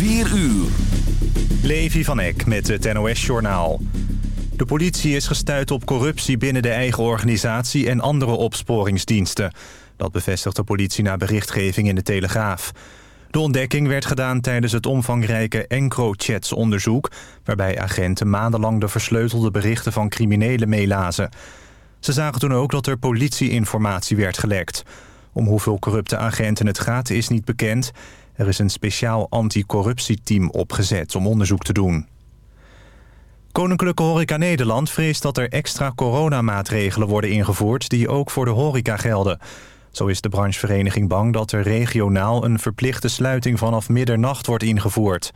4 uur. Levi van Eck met het NOS-journaal. De politie is gestuurd op corruptie binnen de eigen organisatie... en andere opsporingsdiensten. Dat bevestigt de politie na berichtgeving in de Telegraaf. De ontdekking werd gedaan tijdens het omvangrijke EncroChats-onderzoek... waarbij agenten maandenlang de versleutelde berichten van criminelen meelazen. Ze zagen toen ook dat er politieinformatie werd gelekt. Om hoeveel corrupte agenten het gaat is niet bekend... Er is een speciaal anticorruptieteam opgezet om onderzoek te doen. Koninklijke Horeca Nederland vreest dat er extra coronamaatregelen worden ingevoerd... die ook voor de horeca gelden. Zo is de branchevereniging bang dat er regionaal een verplichte sluiting vanaf middernacht wordt ingevoerd.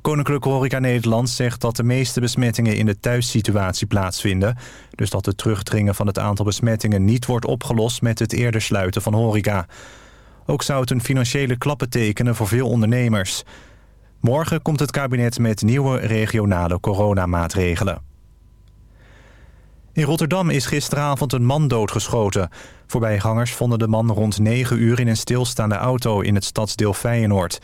Koninklijke Horeca Nederland zegt dat de meeste besmettingen in de thuissituatie plaatsvinden. Dus dat het terugdringen van het aantal besmettingen niet wordt opgelost met het eerder sluiten van horeca. Ook zou het een financiële klap betekenen voor veel ondernemers. Morgen komt het kabinet met nieuwe regionale coronamaatregelen. In Rotterdam is gisteravond een man doodgeschoten. Voorbijgangers vonden de man rond 9 uur in een stilstaande auto in het stadsdeel Feyenoord.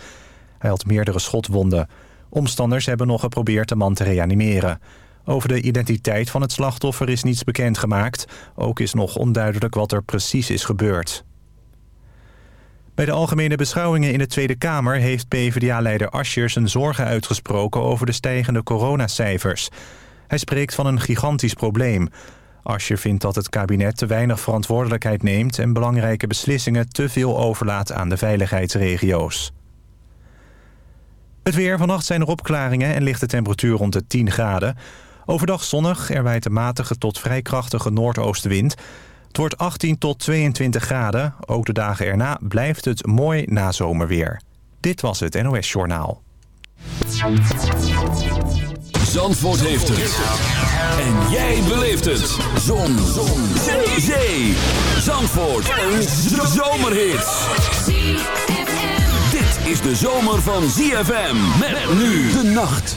Hij had meerdere schotwonden. Omstanders hebben nog geprobeerd de man te reanimeren. Over de identiteit van het slachtoffer is niets bekendgemaakt. Ook is nog onduidelijk wat er precies is gebeurd. Bij de algemene beschouwingen in de Tweede Kamer... heeft PvdA-leider Ascher zijn zorgen uitgesproken... over de stijgende coronacijfers. Hij spreekt van een gigantisch probleem. Ascher vindt dat het kabinet te weinig verantwoordelijkheid neemt... en belangrijke beslissingen te veel overlaat aan de veiligheidsregio's. Het weer. Vannacht zijn er opklaringen en ligt de temperatuur rond de 10 graden. Overdag zonnig, er waait een matige tot vrij krachtige noordoostenwind... Het wordt 18 tot 22 graden. Ook de dagen erna blijft het mooi nazomerweer. Dit was het NOS Journaal. Zandvoort heeft het. En jij beleeft het. Zon. Zon. Zee. Zandvoort. Een zomerhit. Dit is de zomer van ZFM. Met nu de nacht.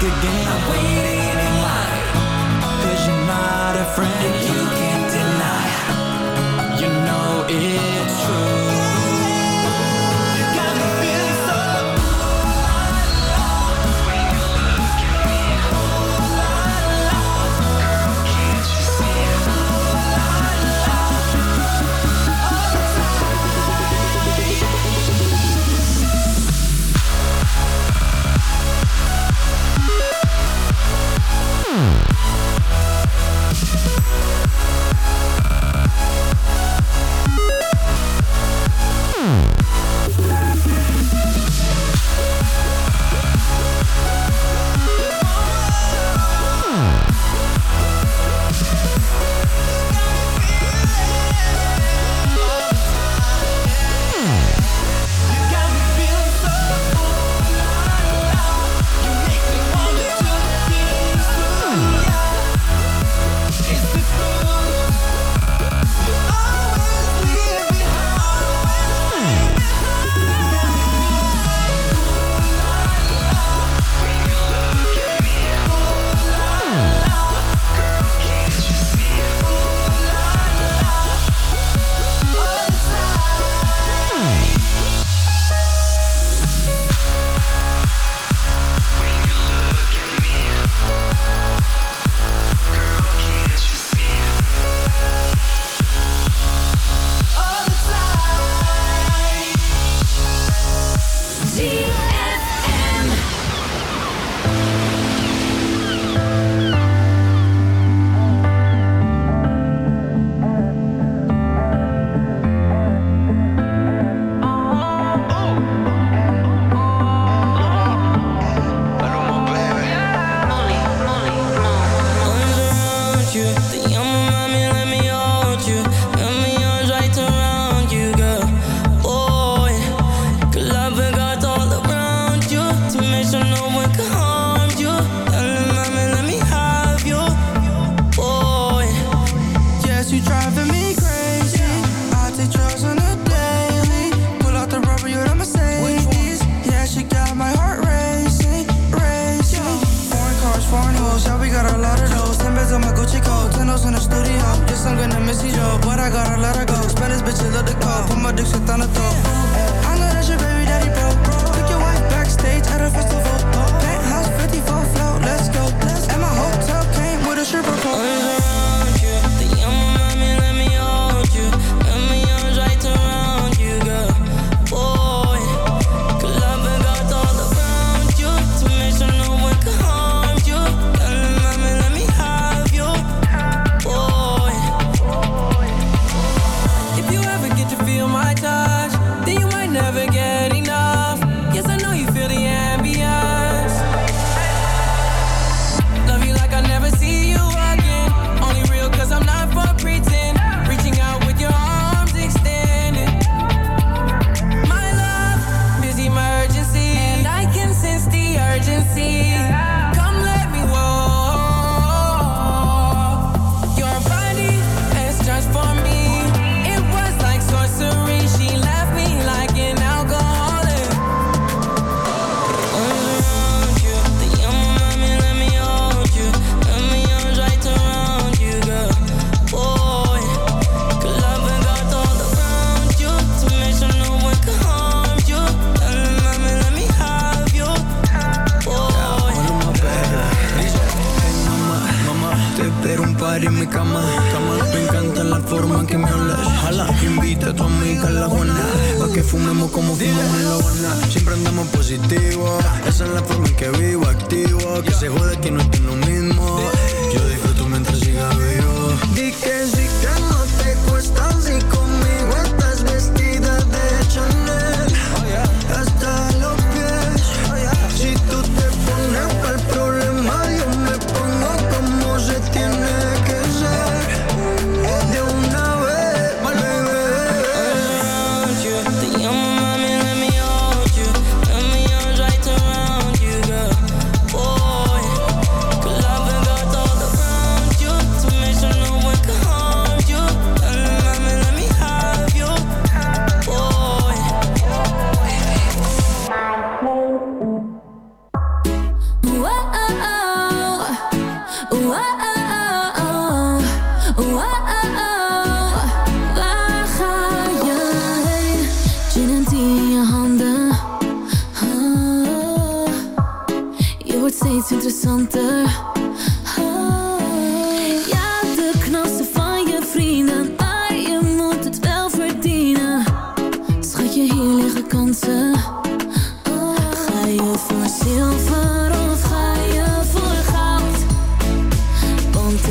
again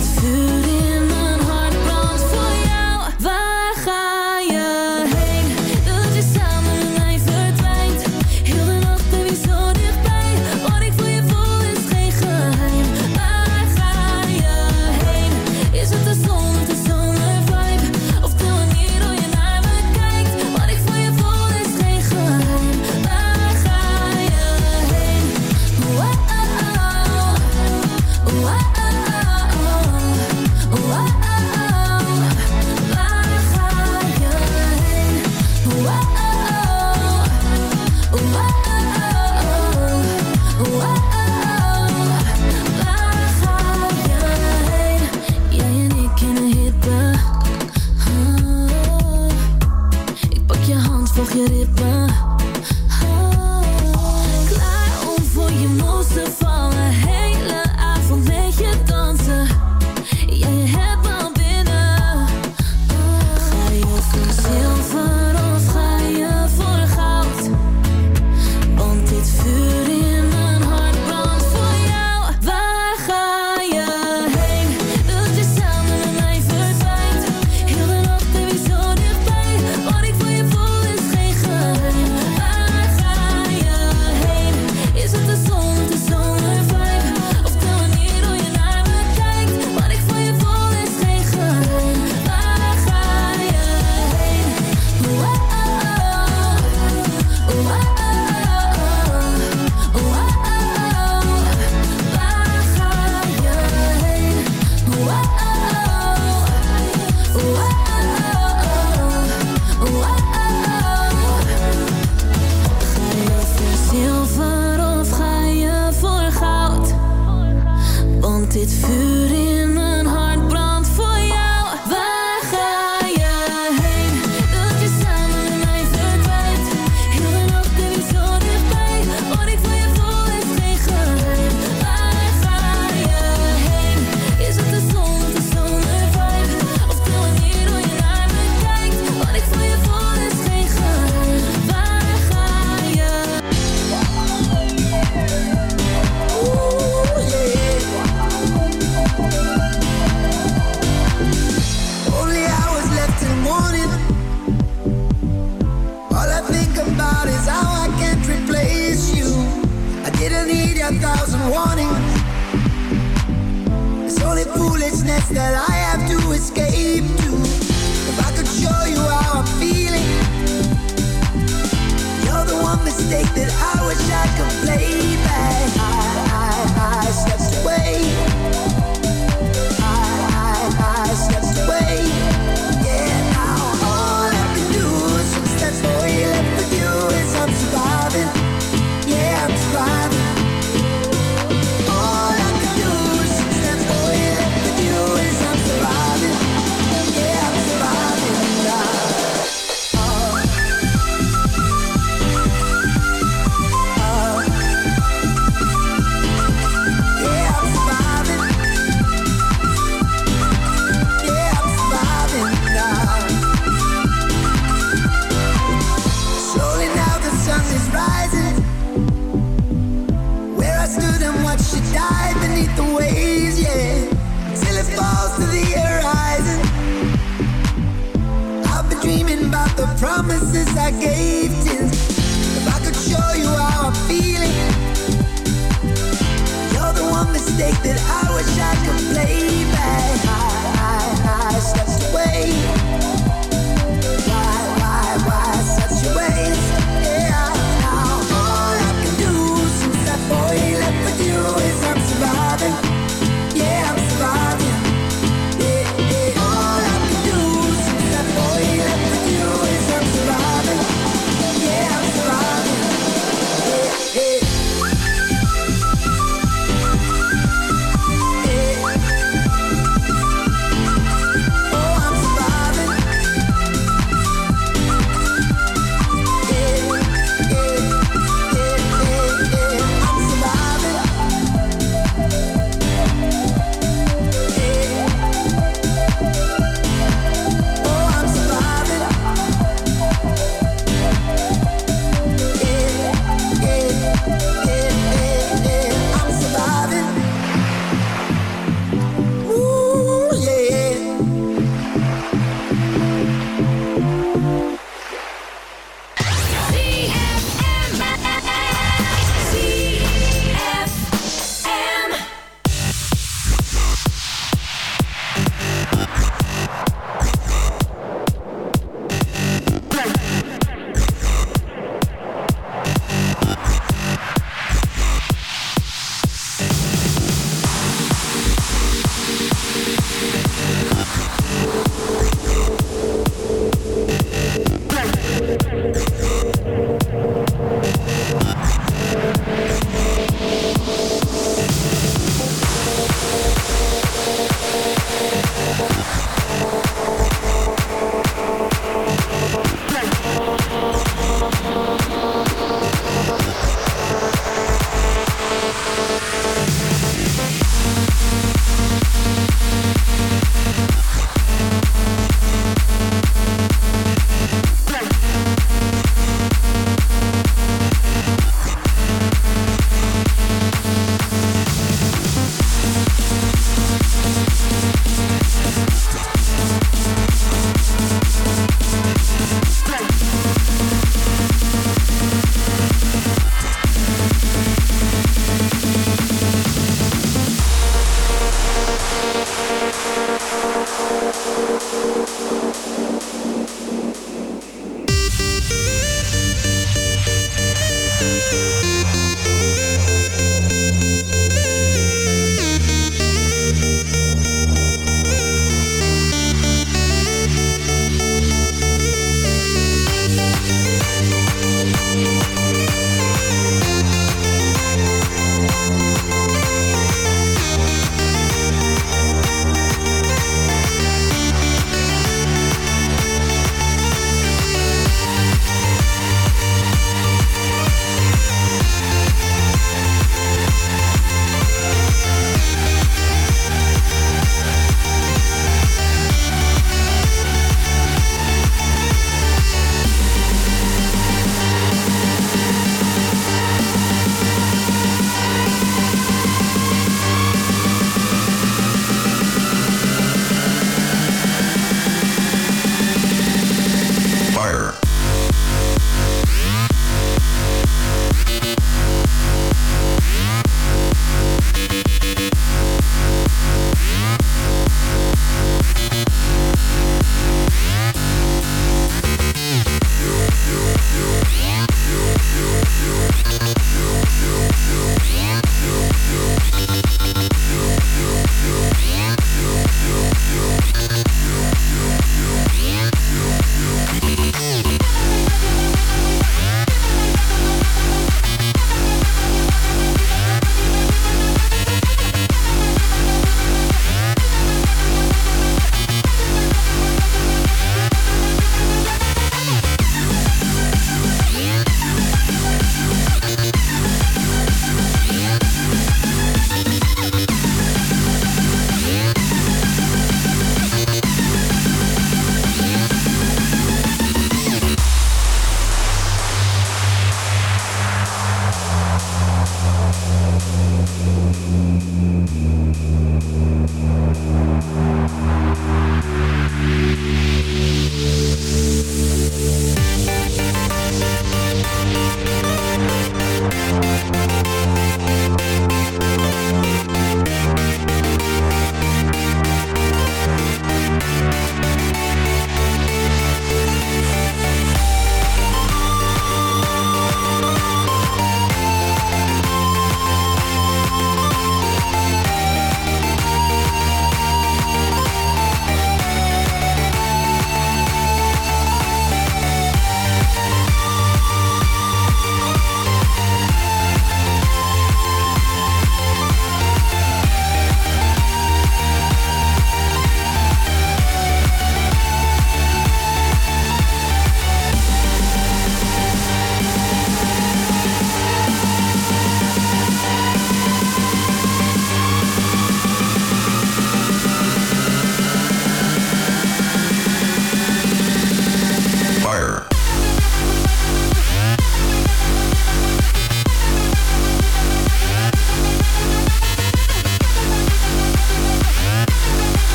Dit vuur in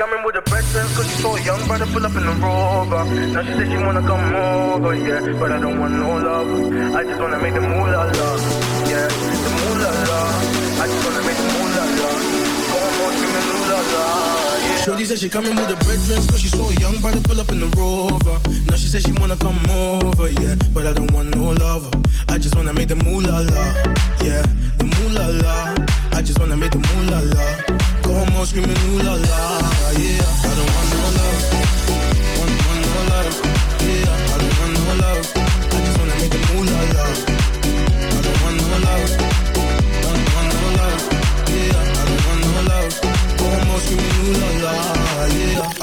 Coming with the breakfast, cause she saw a young brother pull up in the rover. Now she said she wanna come over, yeah. But I don't want no love. I just wanna make the moolah love, yeah. The moolah love. I just wanna make the moolah love. Go on, screaming moolah love. Shorty said she coming with a red dress cause she's so young, about to pull up in the rover. Now she said she wanna come over, yeah, but I don't want no lover. I just wanna make the moolah la, yeah, the moolah la. I just wanna make the moolah la. Come on, screaming ooh la la, yeah. I don't want no love,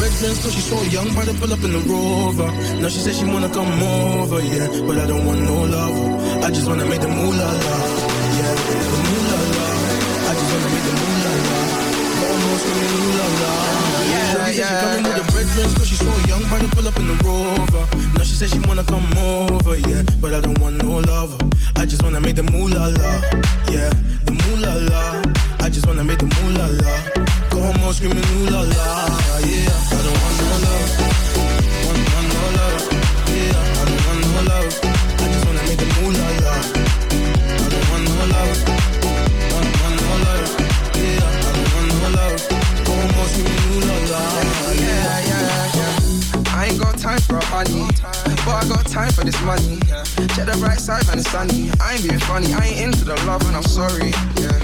with cause she's so young, about to pull up in the rover. Now she said she wanna come over, yeah, but I don't want no lover. I just wanna make the moolah la, yeah, the moolah la. I just wanna make the moolah la. Almost screaming moolah la. Yeah, said she coming with the breakfast cause she's so young, about to pull up in the rover. Now she said she wanna come over, yeah, but I don't want no lover. I just wanna make the moolah la, yeah, the moolah la. I just wanna make the moolah la. Screaming ooh la la, yeah. I don't want no love, want, want no love, yeah. I don't want no love. I just wanna make the moolah la. la. I don't want no love, want, want no love, yeah. I don't want no love. Home all screaming ooh la la, Yeah, yeah, yeah. I ain't got time for a honey, but I got time for this money. Check the bright side when it's sunny. I ain't being funny, I ain't into the love and I'm sorry, yeah.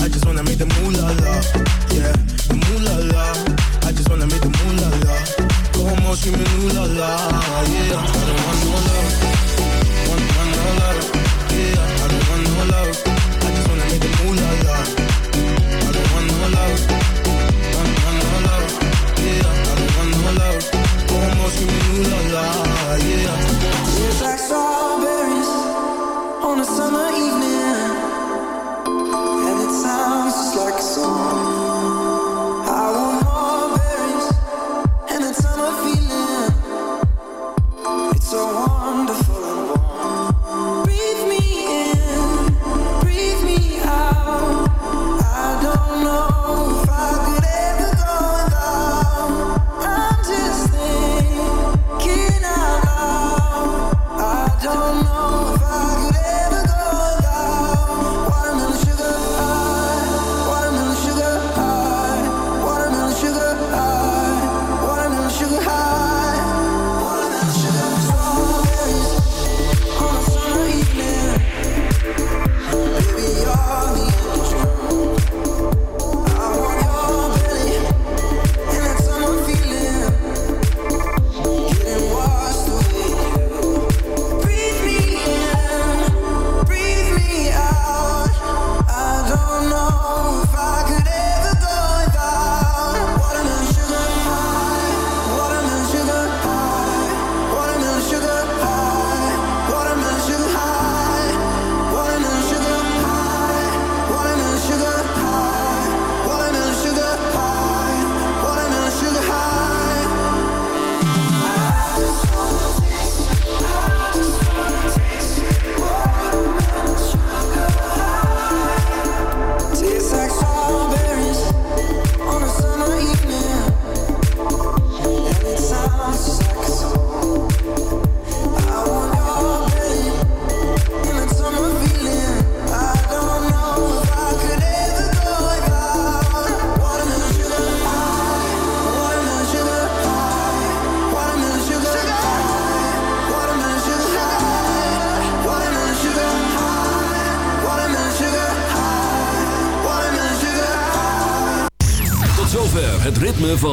I just wanna make the moolah la, yeah, the moolah la. I just wanna make the moolah la. Go home screaming ooh la la, yeah. I don't want no yeah.